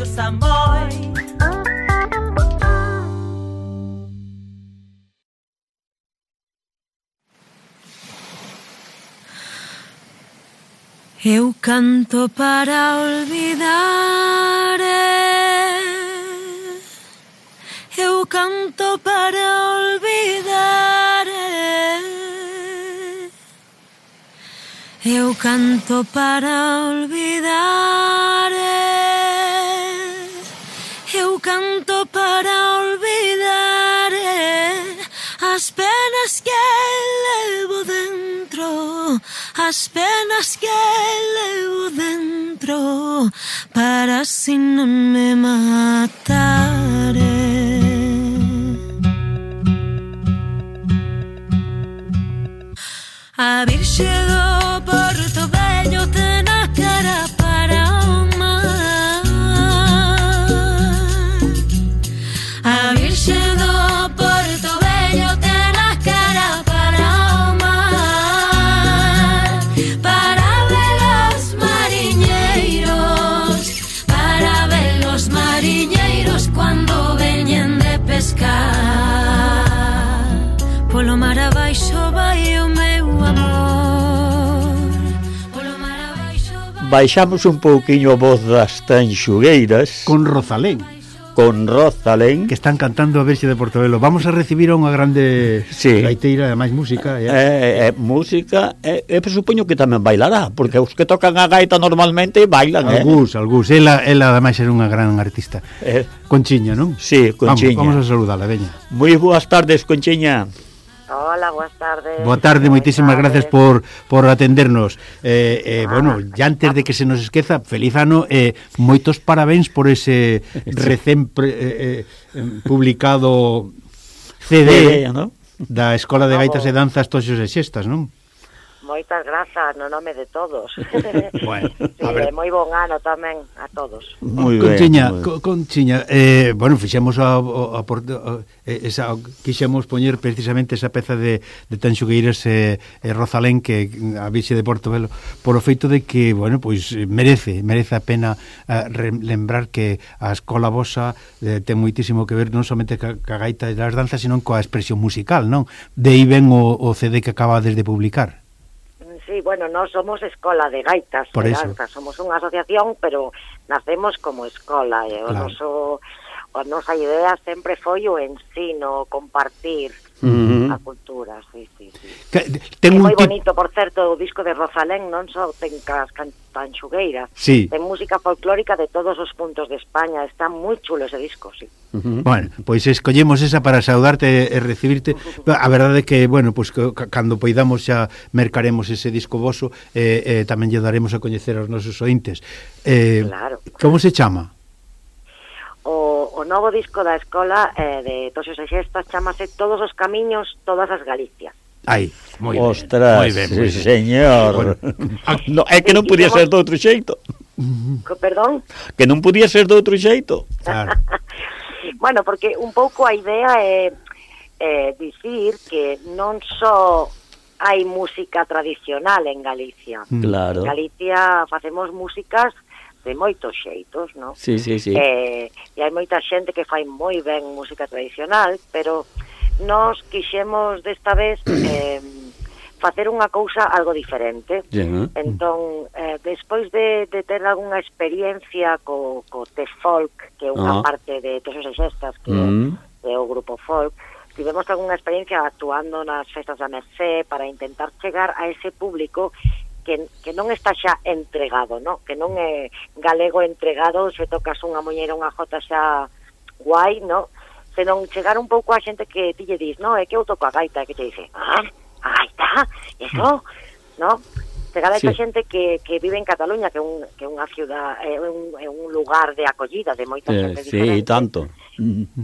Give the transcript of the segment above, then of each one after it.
Xulio Samboy Eu canto para olvidar Eu canto para olvidar Eu canto para olvidar para olvidar eh. las penas que llevo dentro, las penas que llevo dentro, para si no me mataré. Haber llegado baixamos un pouquiño a voz das tanxugueiras Con Rozalén Con Rozalén Que están cantando a Verxe de Portobelo Vamos a recibir a unha grande sí. gaiteira E máis música e, eh, eh, Música E eh, eh, supoño que tamén bailará Porque os que tocan a gaita normalmente bailan eh? eh? algús Ela, ela ademais era unha gran artista eh. Conchiña, non? Sí, Conchiña Vamos, vamos a saludala, veña Moi boas tardes, Conchiña Sala, boas tardes. Boa tarde, moitísimas tardes. gracias por, por atendernos. Eh, eh, ah, bueno, ya antes de que se nos esqueza, feliz ano, eh, moitos parabéns por ese recén pre, eh, eh publicado CD, CD ¿no? da Escola de Gaitas e Danzas Toxos e Xestas, non? Moitas grazas no nome de todos. bueno, sí, a ver. moi bon ano tamén a todos. Moi ben. Conchiña, Conchiña, eh, bueno, fixemos a, a, a, a esa quixemos poñer precisamente esa peza de de Tanxugueiras eh, e eh, eh, que a vixe de Portobelo por o feito de que, bueno, pois merece, merece a pena eh, lembrar que a escola vosa eh, ten moitísimo que ver non somente ca, ca gaita e das danzas, senón coa expresión musical, non? De aí ven o, o CD que acaba desde publicar. Sí, bueno, nós somos escola de gaitas, Por de Danza, somos unha asociación, pero nacemos como escola, e claro. o noso a nosa idea sempre foi o ensino, o compartir, -huh. A cultura, sí, sí, sí. Que, ten un moi bonito, por certo, o disco de Rosalén non só ten cas cantanxugueiras, sí. ten música folclórica de todos os puntos de España, está moi chulo ese disco, sí. Uh -huh. Bueno, pois escollemos esa para saudarte e recibirte. A verdade é que, bueno, pois cando poidamos xa mercaremos ese disco voso e eh, eh, tamén lle daremos a coñecer aos nosos ointes. Eh, claro. Como se chama? o novo disco da escola eh, de Toxos e Xestas chamase Todos os camiños, todas as Galicias. Aí, moi ben. Ostras, moi ben, moi ben. señor. Bueno, no, é que non podía ser de outro xeito. Co, perdón? Que non podía ser de outro xeito. Claro. bueno, porque un pouco a idea é, é dicir que non só hai música tradicional en Galicia. Mm. Claro. En Galicia facemos músicas de moitos xeitos, non? Sí, sí, sí. Eh, e hai moita xente que fai moi ben música tradicional, pero nos quixemos desta vez eh, facer unha cousa algo diferente. Yeah. Entón, eh, despois de, de ter algunha experiencia co, co The folk, que é unha ah. parte de Tesos e Xestas, que mm. É o grupo folk, tivemos algunha experiencia actuando nas festas da Mercé para intentar chegar a ese público que, que non está xa entregado, no? que non é galego entregado, se tocas unha moñeira unha jota xa guai, no? senón chegar un pouco a xente que ti lle dis, no, é que eu toco a gaita, que te dice, ah, a gaita, eso, mm. no? Chegar a esa sí. xente que, que vive en Cataluña, que é un, que unha ciudad, é un, é un lugar de acollida de moita eh, xente sí, diferente. Sí, tanto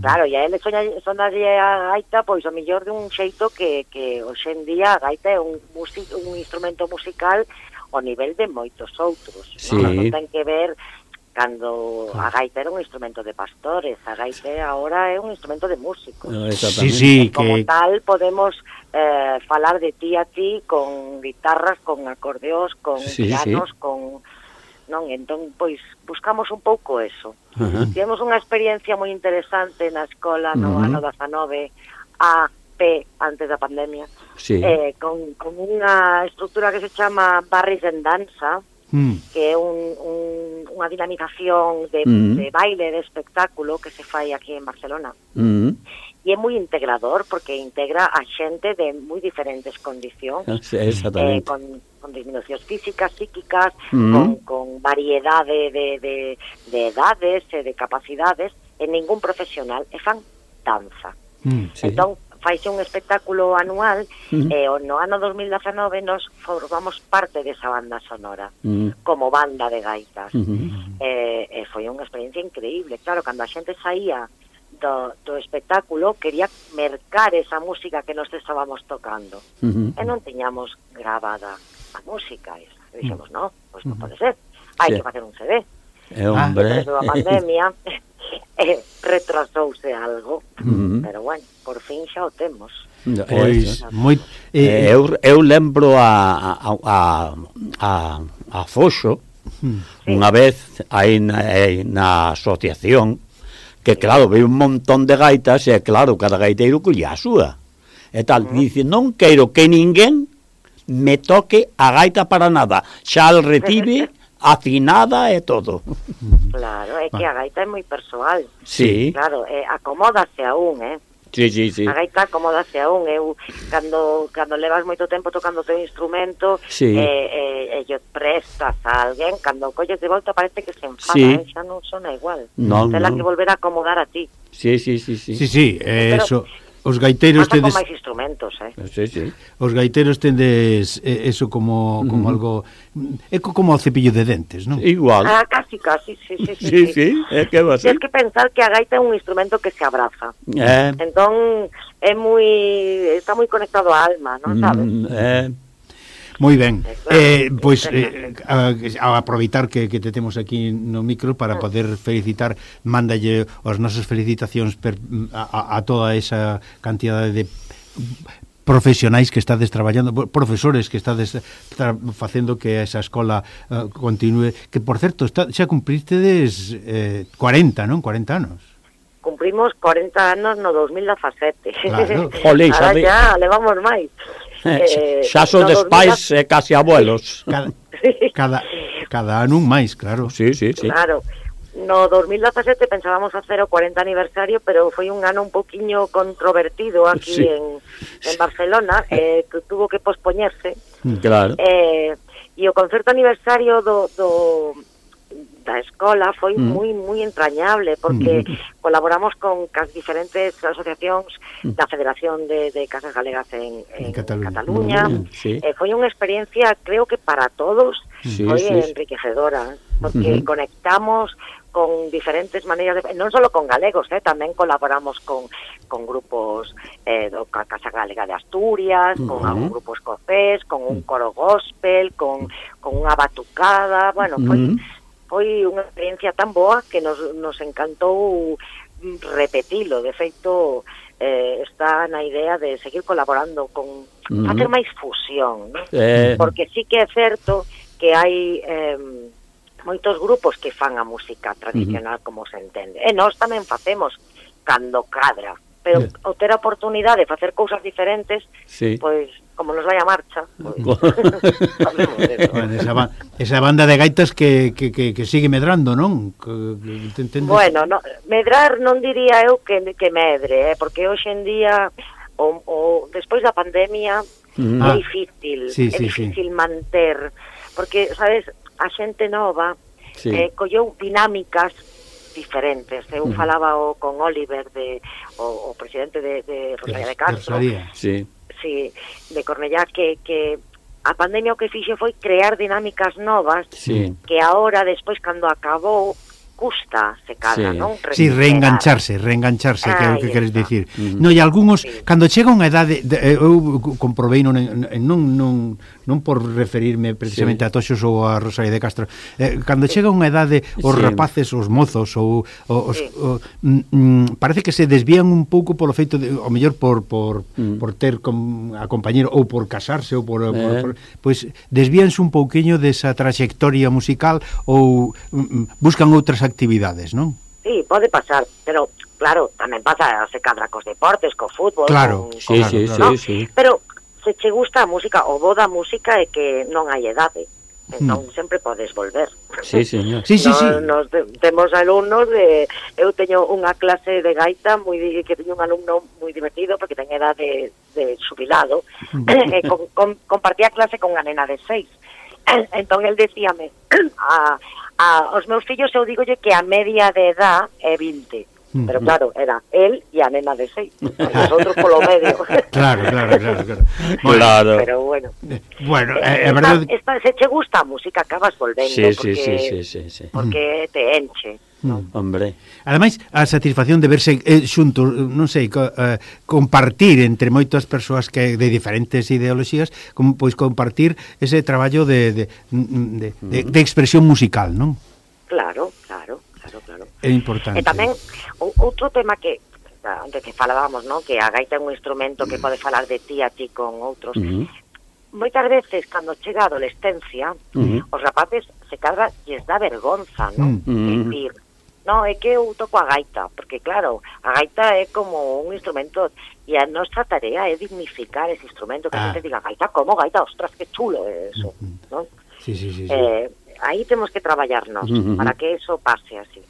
Claro, e a ele soña, sonalle a gaita pois o millor de un xeito que, que hoxe en día a gaita é un, music, un instrumento musical ao nivel de moitos outros. Sí. Non, non ten que ver cando a gaita era un instrumento de pastores, a gaita agora é un instrumento de músicos. Ah, no, sí, sí, como que... tal podemos eh, falar de ti a ti con guitarras, con acordeos, con sí, pianos, sí. con non? Entón, pois, buscamos un pouco eso. Uh -huh. Tivemos unha experiencia moi interesante na escola no uh -huh. ano 19 a P antes da pandemia sí. eh, con, con unha estructura que se chama Barris en Danza mm. que é un, un, unha dinamización de, mm. de baile, de espectáculo que se fai aquí en Barcelona mm e é moi integrador porque integra a xente de moi diferentes condicións ah, eh, con, con disminucións físicas, psíquicas mm. con, con variedade de, de, de edades e de capacidades e ningún profesional e fan danza mm, sí. entón faise un espectáculo anual mm. e eh, no ano 2019 nos formamos parte desa banda sonora mm. como banda de gaitas mm -hmm. eh, e eh, foi unha experiencia increíble claro, cando a xente saía do, do espectáculo quería mercar esa música que nos estábamos tocando uh -huh. e non tiñamos grabada a música esa e dixemos, uh -huh. no, pois non pode ser hai sí. que facer un CD e hombre ah, a pandemia eh, retrasouse algo uh -huh. pero bueno, por fin xa o temos Pois, moi, eh, eh, eu, eu lembro a, a, a, a, a Foxo, hmm. sí. unha vez aí na, aí na asociación que claro, ve un montón de gaitas e claro, cada gaiteiro colle a súa e tal, uh -huh. dice, non quero que ninguén me toque a gaita para nada, xa al retive afinada e todo. Claro, é que a gaita é moi persoal. Sí. Claro, eh, acomódase a un, eh? Sí, sí, sí. A gaita acomodase a un, eu cando cando levas moito tempo tocando o teu instrumento, sí. eh, eh, lle prestas a alguén, cando colles de volta parece que se enfada, sí. eh, xa non sona igual. No, Tela no. que volver a acomodar a ti. Sí, sí, sí, sí. Sí, sí, eh, Pero, eso Os gaiteiros tedes máis instrumentos, eh. eh. Sí, sí. Os gaiteiros tendes eh, eso como como uh -huh. algo mm, é como o cepillo de dentes, non? Igual. Ah, casi, casi, sí, sí, sí. sí, sí. sí. É que va Tens que pensar que a gaita é un instrumento que se abraza. Eh. Entón é moi está moi conectado á alma, non sabes? Mm, eh Moi ben. Eh, pois eh, a, a aproveitar que, que te temos aquí no micro para ah. poder felicitar, mándalle as nosas felicitacións per, a, a toda esa cantidade de profesionais que estades traballando, profesores que estades tra facendo que esa escola eh, uh, continue, que por certo está, xa cumpristedes eh, 40, non? 40 anos. Cumprimos 40 anos no 2017. Claro. xa, Ahora xa levamos máis. Eh, eh, xa sodes pais e eh, casi abuelos. Cada, cada, cada ano un máis, claro. Sí, sí, sí. Claro. No 2017 pensábamos hacer o 40 aniversario, pero foi un ano un poquinho controvertido aquí sí. en, en Barcelona, eh, que tuvo que pospoñerse. Claro. Eh, e o concerto aniversario do, do, escola foi Mm. moi moi entrañable porque Mm. colaboramos con cas diferentes asociacións da Federación de, de Casas Galegas en, en, En Cataluña. Cataluña. Mm, sí. Eh, foi unha experiencia, creo que para todos, Sí, foi sí. enriquecedora, porque conectamos con diferentes maneiras de, non solo con galegos, eh, tamén colaboramos con, con grupos eh, do Casa Galega de Asturias, con Ujú. algún grupo escocés, con un coro gospel, con, con unha batucada, bueno, foi, Ujú. foi unha experiencia tan boa que nos, nos encantou repetilo, de feito eh, está na idea de seguir colaborando con uh facer máis fusión, ¿no? eh... porque sí que é certo que hai eh, moitos grupos que fan a música tradicional como se entende. E nós tamén facemos cando cadra, pero yeah. o ter a oportunidade de facer cousas diferentes, sí. pois pues, como nos a marcha. Pues, bueno, esa, ba esa banda de gaitas que, que, que, que sigue medrando, non? Que, que, te bueno, no, medrar non diría eu que, que medre, eh, porque hoxe en día, o, o, despois da pandemia, mm. é ah, difícil, sí, sí, é difícil sí. manter, porque, sabes, a xente nova sí. eh, colleu dinámicas diferentes. Eu mm. falaba o, con Oliver, de, o, o presidente de, de Rosalía de Castro, Rosalía, sí sí, de Cornellá que, que a pandemia o que fixo foi crear dinámicas novas sí. que ahora, despois, cando acabou, custa se cala, sí. non? Recuperar. Sí, reengancharse, reengancharse, ah, que é o que queres dicir. Mm -huh. No, e algúns, sí. cando chega unha idade, de, eh, eu comprobei non, non, non, non por referirme precisamente sí. a Toxos ou a Rosalía de Castro. Eh, cando chega unha edade os sí. rapaces, os mozos ou os, sí. o, mm, mm, parece que se desvían un pouco polo feito de o mellor por por, mm. por ter com, a compañero ou por casarse ou por, eh. por, por pois desvíanse un pouquiño desa traxectoria musical ou mm, mm, buscan outras actividades, non? Sí, pode pasar, pero claro, tamén pasa se cadra cos deportes, co fútbol, claro, con, sí, con, sí, claro, sí, ¿no? sí. Pero se che gusta a música, o bo da música é que non hai edade. Hmm. Entón, mm. sempre podes volver. Sí, señor. Sí, sí, sí. Nos, nos de, temos alumnos de... Eu teño unha clase de gaita moi que teño un alumno moi divertido porque ten edade de, de jubilado. Hmm. e con, con, compartía clase con unha nena de seis. entón, el decíame... a, a, os meus fillos eu digolle que a media de edad é 20 Mm. Pero claro, era él e a nena de seis. Nosotros polo medio. claro, claro, claro. claro. Bueno, claro. Pero bueno. Eh, bueno, eh, eh, verdad... esta, se che gusta a música, acabas volvendo. Sí, porque, sí, sí, sí, sí. Porque mm. te enche. No. Mm. Hombre. Ademais, a satisfacción de verse eh, xuntos, non sei, co, eh, compartir entre moitas persoas que de diferentes ideoloxías, como pois compartir ese traballo de de, de, de, de expresión musical, non? Claro. É importante. E tamén outro tema que ah, antes que falábamos, ¿no? que a gaita é un instrumento que pode falar de ti a ti con outros. Uh -huh. Moitas veces cando chega a adolescencia, uh -huh. os rapaces se cadra lles dá vergonza, ¿no? Uh -huh. Decir, no, é que eu toco a gaita, porque claro, a gaita é como un instrumento e a nosa tarea é dignificar ese instrumento que ah. a xente diga, gaita, como gaita, ostras, que chulo é eso, uh -huh. non? Sí, sí, sí, sí. Eh, aí temos que traballarnos uh -huh. para que eso pase así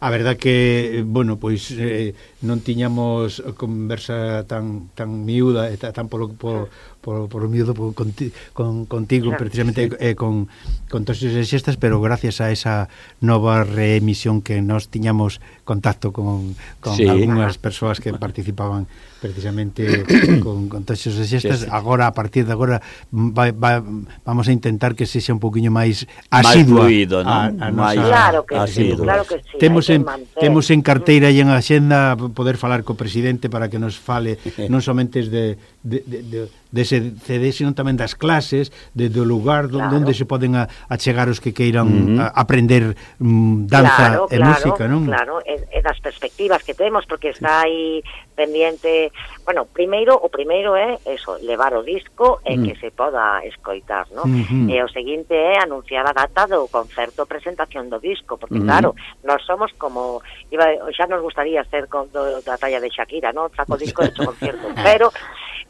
a verdad que, eh, bueno, pois eh, non tiñamos eh, conversa tan tan miúda e tan polo por, por, por miúdo por, con, con, contigo claro, precisamente sí. eh, con, con todos esas xestas pero gracias a esa nova reemisión que nós tiñamos contacto con, con sí. algunhas persoas que participaban precisamente con, con todos esas xestas sí, sí. agora a partir de agora va, va, vamos a intentar que sexa un poquinho máis asidua fluido, non? a, a nosa, claro que sí, claro que sí, temos en, temos en carteira e en axenda poder falar co presidente para que nos fale non somente de, de, de, de dese CD, senón tamén das clases, de, do lugar do, claro. onde se poden a, achegar os que queiran uh -huh. a, aprender mm, danza claro, e claro, música, non? Claro, e, e das perspectivas que temos, porque está aí pendiente... Bueno, primeiro, o primeiro é eso, levar o disco e mm. que se poda escoitar, non? Uh. E o seguinte é anunciar a data do concerto presentación do disco, porque uh claro, nós somos como... Iba, xa nos gustaría ser con do, da talla de Shakira, non? Saco disco e concierto, pero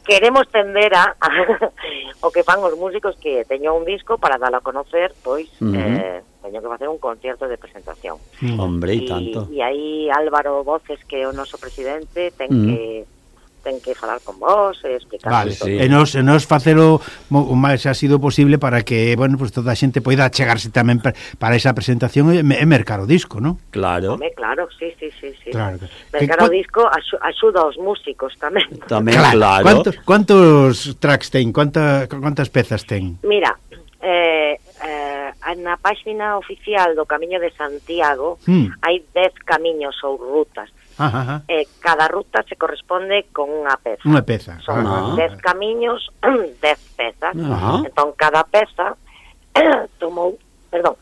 queremos tender a, a o que fan os músicos que teño un disco para dalo a conocer, pois uh -huh. eh, teño que facer un concierto de presentación. Hombre, e tanto. E aí Álvaro Voces, que é o noso presidente, ten uh -huh. que ten que falar con vos e explicar vale, sí. e nos, e nos facelo o máis ha sido posible para que bueno, pues toda a xente poida chegarse tamén para esa presentación e, e mercar o disco, ¿no? Claro. Home, claro, sí, sí, sí, sí. Claro. Mercar o disco axuda aos músicos tamén. Tamén, claro. claro. Cuántos tracks ten? Cuánta, cuántas pezas ten? Mira, eh, eh, na páxina oficial do Camiño de Santiago mm. hai 10 camiños ou rutas Ajá, ajá. Eh, cada ruta se corresponde con unha peza. Unha peza. Son mm, ah. dez camiños, dez pezas. Ajá. Entón, cada peza tomou, perdón,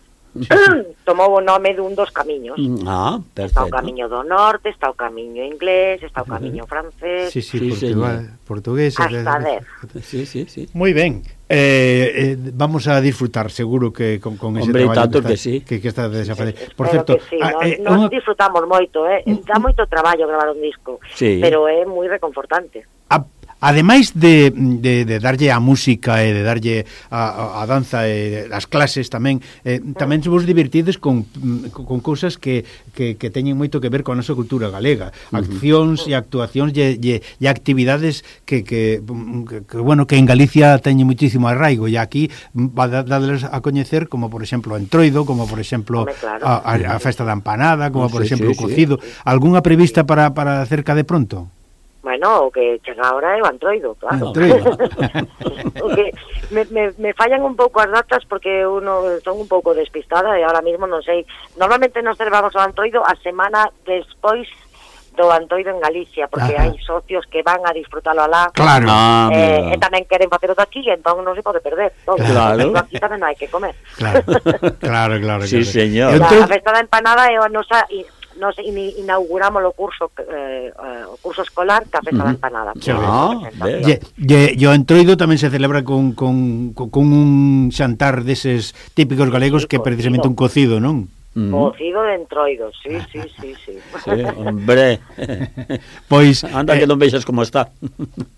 tomou o nome dun dos camiños. Ah, perfecto. Está o camiño do norte, está o camiño inglés, está o camiño francés. Sí, sí, sí portugués, portugués. Hasta eh, dez. Eh, eh. Sí, sí, sí. Moi ben. Eh, eh, vamos a disfrutar seguro que con, con ese Hombre, traballo tanto que, está, que, sí. que, que está de facer. por certo sí, ah, eh, nos, una... disfrutamos moito eh? dá moito traballo gravar un disco sí. pero é moi reconfortante a ademais de, de, de darlle a música e de darlle a, a danza e as clases tamén, eh, tamén vos divertides con, mm, con cousas que, que, que teñen moito que ver con a nosa cultura galega, accións uh -huh. e actuacións e, e, e actividades que, que, mm, que, que, bueno, que en Galicia teñen muitísimo arraigo e aquí va dadles a coñecer como por exemplo o Entroido, como por exemplo Home, claro. a, a, a festa da empanada, como por sí, exemplo sí, o cocido, algunha prevista para, para cerca de pronto? Bueno, o que chega agora é o Antroido, claro. Antroido. o que me, me, me fallan un pouco as datas porque uno son un pouco despistada e ahora mismo non sei. Normalmente nos celebramos o Antroido a semana despois do Antoido en Galicia, porque Ajá. hai socios que van a disfrutalo alá. Claro. Ah, eh, ah, e tamén queren facelo aquí, entón non se pode perder. Todo. Claro. Pero aquí tamén hai que comer. Claro, claro, claro. claro. Sí, señor. Entonces... A festa da empanada é a nosa nos inauguramos o curso eh, eh, o curso escolar Café uh -huh. a la Empanada. Ah, lle, lle, lle o Entroido tamén se celebra con, con, con un xantar deses típicos galegos sí, que é precisamente un cocido, non? Mm. Cocido de entroido, sí, sí, sí, sí. sí hombre. pois anda eh, que non veixas como está.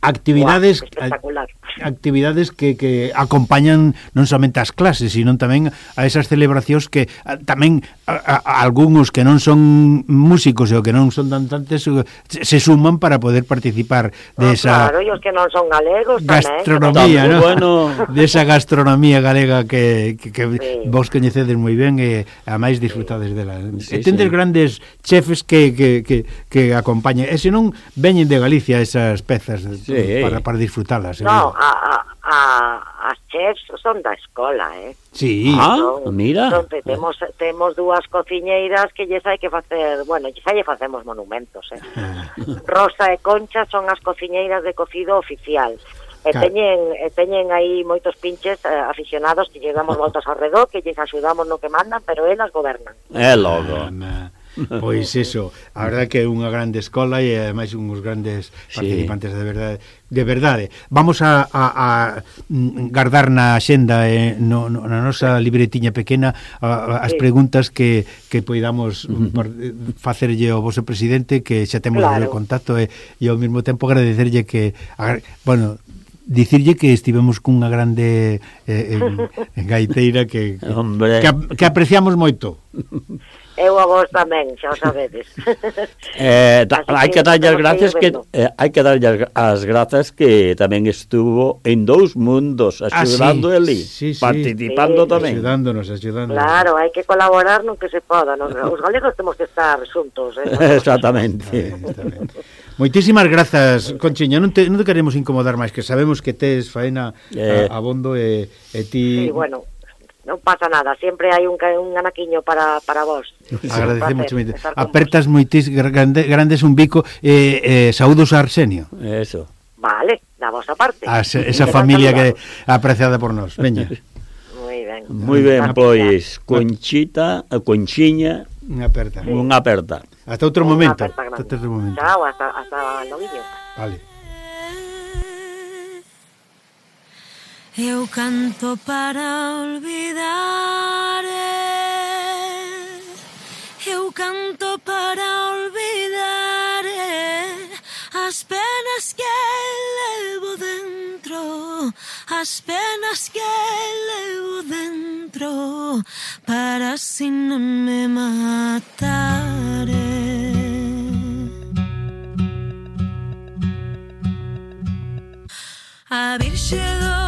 Actividades Uah, espectacular actividades que, que acompañan non somente as clases, sino tamén a esas celebracións que a, tamén a, a, a algúns que non son músicos e o que non son danzantes eh, se suman para poder participar de ah, esa Claro, e os que non son galegos gastronomía, tamén, ¿no? bueno, de esa gastronomía galega que, que, que sí. vos coñecedes moi ben e a máis disfrutades dela. Sí, e tendes sí. grandes chefes que, que, que, que acompañan. e se non veñen de Galicia esas pezas sí. para, para disfrutalas. Eh, no, eh. a a, a, as chefs son da escola, eh? Sí, ah, son, mira. Son, temos, temos dúas cociñeiras que lles hai que facer, bueno, lles hai facemos monumentos, eh? Rosa e Concha son as cociñeiras de cocido oficial. E claro. teñen, e teñen aí moitos pinches eh, aficionados que lle damos voltas ao redor, que lles axudamos no que mandan, pero elas gobernan. É logo. Ah, Pois iso, a verdade que é unha grande escola e ademais uns grandes participantes sí. de verdade. De verdade. Vamos a, a, a guardar na axenda eh, no, no, na nosa libretiña pequena a, a, as preguntas que, que poidamos uh facerlle ao vosso presidente que xa temos claro. o contacto e, e ao mesmo tempo agradecerlle que bueno, dicirlle que estivemos cunha grande eh, eh, gaiteira que, que, que apreciamos moito eu a vos tamén, xa o sabedes. eh, da, eh, hai que darlle as gracias que eh, hai que darlle as grazas que tamén estuvo en dous mundos axudando ah, sí, Eli, sí, sí, participando sí, tamén. Axudándonos, axudándonos. Claro, hai que colaborar no que se poda, nos, os galegos temos que estar xuntos, eh. Exactamente. Exactamente. Moitísimas grazas, Conchiña, non te, non te queremos incomodar máis, que sabemos que tes faena eh, a, abondo e, e ti... Sí, bueno, non pasa nada, sempre hai un, un anaquiño para, para vos. Agradecemos moito. Apertas moitis, grande, grandes un bico, eh, eh, saudos a Arsenio. Eso. Vale, da vosa parte. As, esa familia que apreciada por nós. Veña. Moi ben. Moi ben, pois, Conchita, a Conchiña, unha aperta. Unha aperta. Hasta outro unha momento. Aperta grande. hasta outro momento. Chao, hasta, hasta noviño. Vale. Eu canto para olvidar eh. Eu canto para olvidar eh. As penas que levo dentro As penas que levo dentro Para así non me matare eh. A virxe do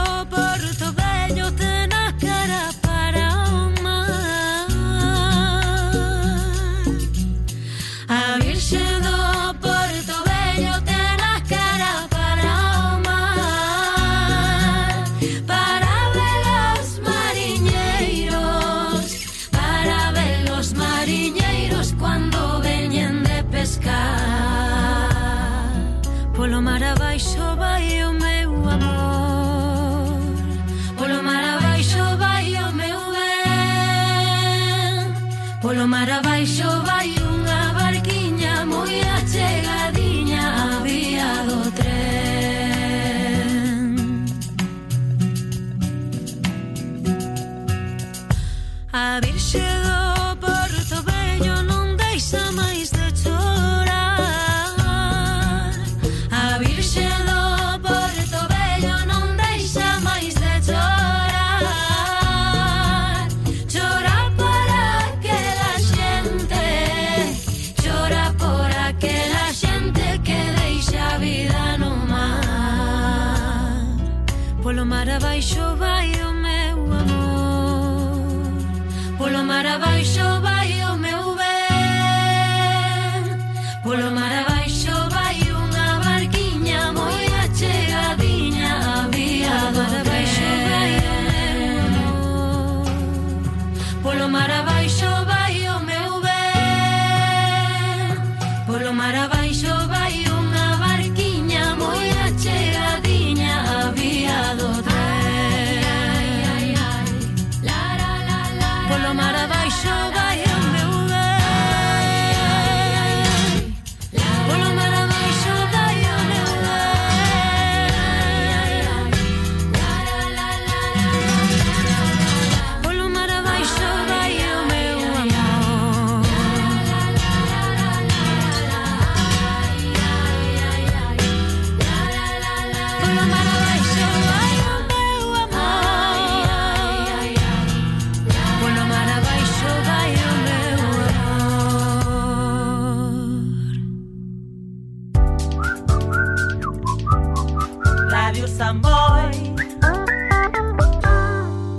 শৈশব